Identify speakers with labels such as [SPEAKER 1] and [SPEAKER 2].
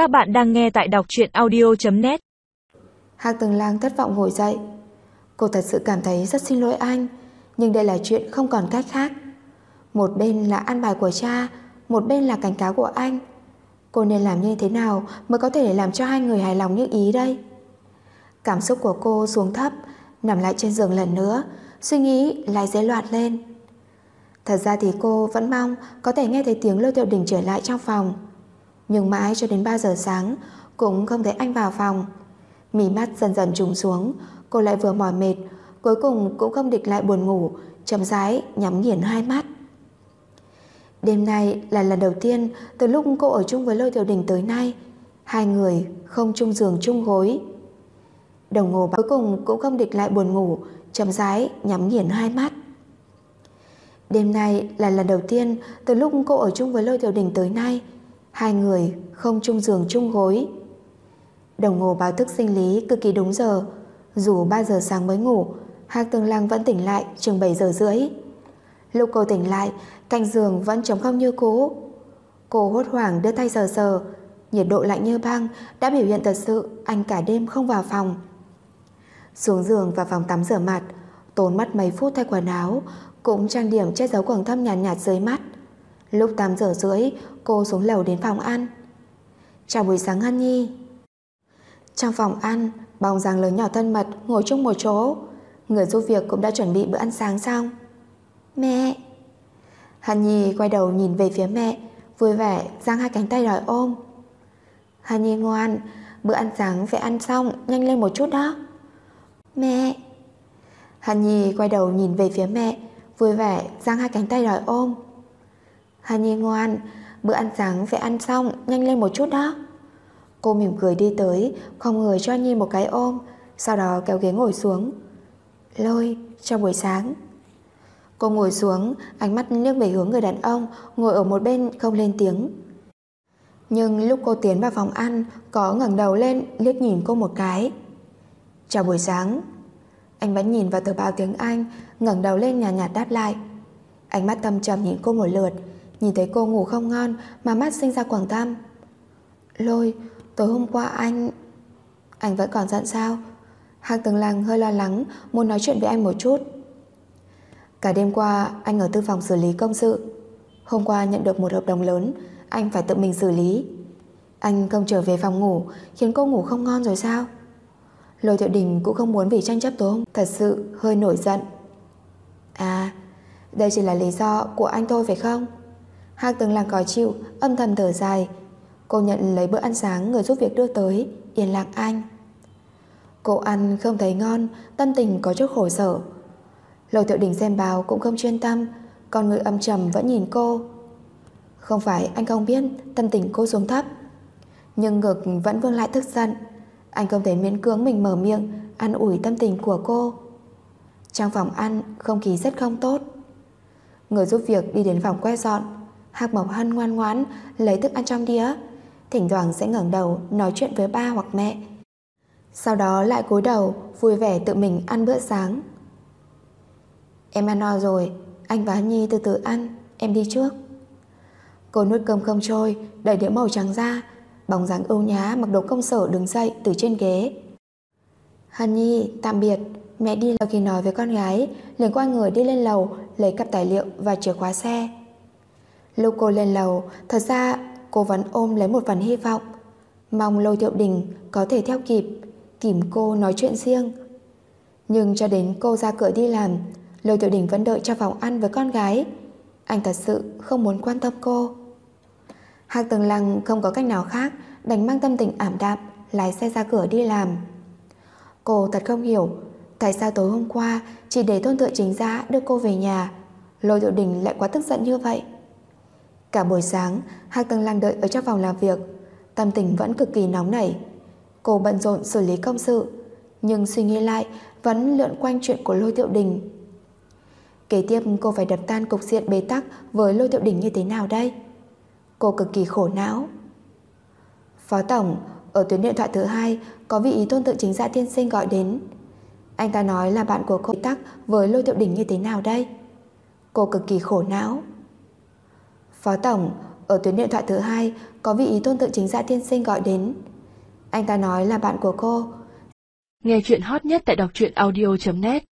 [SPEAKER 1] Các bạn đang nghe tại đọc truyện audio.net
[SPEAKER 2] Hạc Tường Lang thất vọng ngồi dậy. Cô thật sự cảm thấy rất xin lỗi anh, nhưng đây là chuyện không còn cách khác. Một bên là an bài của cha, một bên là cảnh cáo của anh. Cô nên làm như thế nào mới có thể làm cho hai người hài lòng như ý đây? Cảm xúc của cô xuống thấp, nằm lại trên giường lần nữa, suy nghĩ lại dễ loạn lên. Thật ra thì cô vẫn mong có thể nghe thấy tiếng Lôi Tiểu Đình trở lại trong phòng. Nhưng mãi cho đến 3 giờ sáng cũng không thấy anh vào phòng. Mí mắt dần dần trùng xuống, cô lại vừa mỏi mệt, cuối cùng cũng không địch lại buồn ngủ, chậm rãi nhắm nghiền hai mắt. Đêm nay là lần đầu tiên từ lúc cô ở chung với Lôi Tiểu Đình tới nay, hai người không chung giường chung gối. Đồng hồ cuối cùng cũng không địch lại buồn ngủ, chậm rãi nhắm nghiền hai mắt. Đêm nay là lần đầu tiên từ lúc cô ở chung với Lôi Tiểu Đình tới nay, hai người không chung giường chung gối. Đồng hồ báo thức sinh lý cực kỳ đúng giờ, dù 3 giờ sáng mới ngủ, Hạc Tường Lăng vẫn tỉnh lại chừng 7 giờ rưỡi. Lúc cô tỉnh lại, cạnh giường vẫn trống không như cũ. Cô hốt hoảng đưa tay sờ sờ, nhiệt độ lạnh như băng đã biểu hiện thật sự anh cả đêm không vào phòng. Xuống giường và phòng tắm rửa mặt, tốn mất mấy phút thay quần áo, cũng trang điểm che giấu quầng thâm nhàn nhạt, nhạt dưới mắt. Lúc 8 giờ rưỡi, cô xuống lầu đến phòng ăn. Chào buổi sáng Hân Nhi. Trong phòng ăn, bóng dáng lớn nhỏ thân mật ngồi chung một chỗ. Người giúp việc cũng đã chuẩn bị bữa ăn sáng xong. Mẹ! Hân Nhi quay đầu nhìn về phía mẹ, vui vẻ giang hai cánh tay đòi ôm. Hân Nhi ngoan, bữa ăn sáng phải ăn xong, nhanh lên một chút đó. Mẹ! Hân Nhi quay đầu nhìn về phía mẹ, vui vẻ giang hai cánh tay đòi ôm. Hà Nhi ngoan, bữa ăn sáng phải ăn xong, nhanh lên một chút đó. Cô mỉm cười đi tới, không người cho Nhi một cái ôm, sau đó kéo ghế ngồi xuống. Lôi, cho buổi sáng. Cô ngồi xuống, ánh mắt liếc về hướng người đàn ông, ngồi ở một bên không lên tiếng. Nhưng lúc cô tiến vào phòng ăn, có ngẩng đầu lên liếc nhìn cô một cái. Chào buổi sáng. Anh vẫn nhìn vào tờ báo tiếng Anh, ngẩng đầu lên nhàn nhạt, nhạt đáp lại. Ánh mắt thâm trầm nhìn cô một lượt, Nhìn thấy cô ngủ không ngon, Mà mắt sinh ra quảng tâm. Lôi, tối hôm qua anh Anh vẫn còn giận sao? Hạc từng Lăng hơi lo lắng, Muốn nói chuyện với anh một chút. Cả đêm qua, anh ở tư phòng xử lý công sự. Hôm qua nhận được một hợp đồng lớn, Anh phải tự mình xử lý. Anh không trở về phòng ngủ, Khiến cô ngủ không ngon rồi sao? Lôi Thiệu Đình cũng không muốn vì tranh chấp tối hôm Thật sự hơi nổi giận. À Đây chỉ là lý do của anh thôi phải không? Hạc từng làng còi chịu, Âm thầm thở dài. Cô nhận lấy bữa ăn sáng người giúp việc đưa tới, Yên lặng anh. Cô ăn không thấy ngon, Tâm tình có chút khổ sở. Lầu Tiểu Đình xem báo cũng không chuyên tâm, Còn người âm trầm vẫn nhìn cô. Không phải anh không biết, Tâm tình cô xuống thấp. Nhưng ngực vẫn vương lại tức giận. Anh không thể miễn cưỡng mình mở miệng Ăn ủi tâm tình của cô. Trong phòng ăn không khí rất không tốt. Người giúp việc đi đến phòng quét dọn Hạc Mộc Hân ngoan ngoãn lấy thức ăn trong đĩa, thỉnh thoảng sẽ ngẩng đầu nói chuyện với ba hoặc mẹ. Sau đó lại cúi đầu vui vẻ tự mình ăn bữa sáng. Em ăn no rồi, anh và Nhi từ từ ăn, em đi trước. Cô nuốt cơm không trôi, đẩy đĩa màu trắng ra, bóng dáng ưu nhá mặc đồ công sở đứng dậy từ trên ghế. Hân Nhi, tạm biệt, mẹ đi sau khi nói với con gái, liền quay người đi lên lầu lấy cặp tài liệu và chìa khóa xe. Lúc cô lên lầu, thật ra cô vẫn ôm lấy một phần hy vọng. Mong Lôi Thiệu Đình có thể theo kịp, tìm cô nói chuyện riêng. Nhưng cho đến cô ra cửa đi làm, Lôi Thiệu Đình vẫn đợi cho phòng ăn với con gái. Anh thật sự không muốn quan tâm cô. Hạc Tường Lăng không có cách nào khác đành mang tâm tình ảm đạm lái xe ra cửa đi làm. Cô thật không hiểu tại sao tối hôm qua chỉ để thôn thượng chính giá đưa cô về nhà Lôi Thiệu Đình lại quá tức giận như vậy. Cả buổi sáng, Hạc Tầng Lan đợi ở trong phòng làm việc, tâm tình vẫn cực kỳ nóng nảy. Cô bận rộn xử lý công sự, nhưng suy nghĩ lại vẫn lượn quanh chuyện của Lôi thiệu Đình. Kế tiếp cô phải đập tan cục diện bế tắc với Lôi thiệu Đình như thế nào đây? Cô cực kỳ khổ não. Phó Tổng, ở tuyến điện thoại thứ hai có vị tôn tự chính dạ tiên sinh gọi đến. Anh ta nói là bạn của cô bế tắc với Lôi thiệu Đình như thế nào đây? Cô cực kỳ khổ não. Phó Tổng, ở tuyến điện thoại thứ hai có vị tôn tự chính dạ tiên sinh gọi đến. Anh ta nói là bạn của cô.
[SPEAKER 1] Nghe chuyện hot nhất tại đọc truyện audio.net